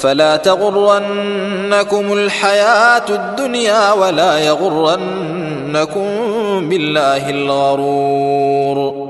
فلا تغرنكم الحياة الدنيا ولا يغرنكم بالله الغرور.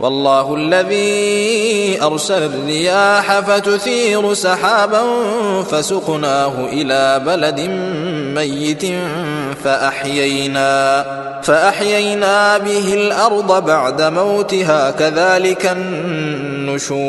والله الذي أرسل الرياح فتثير سحابا فسقناه إلى بلد ميت فأحيينا فأحيينا به الأرض بعد موتها كذلك النشور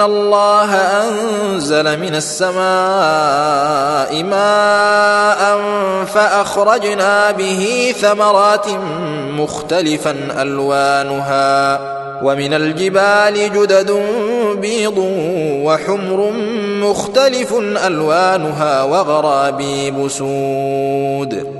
الله أنزل من السماء ماء فأخرجنا به ثمرات مختلفا ألوانها ومن الجبال جدد بيض وحمر مختلف ألوانها وغرابيب سود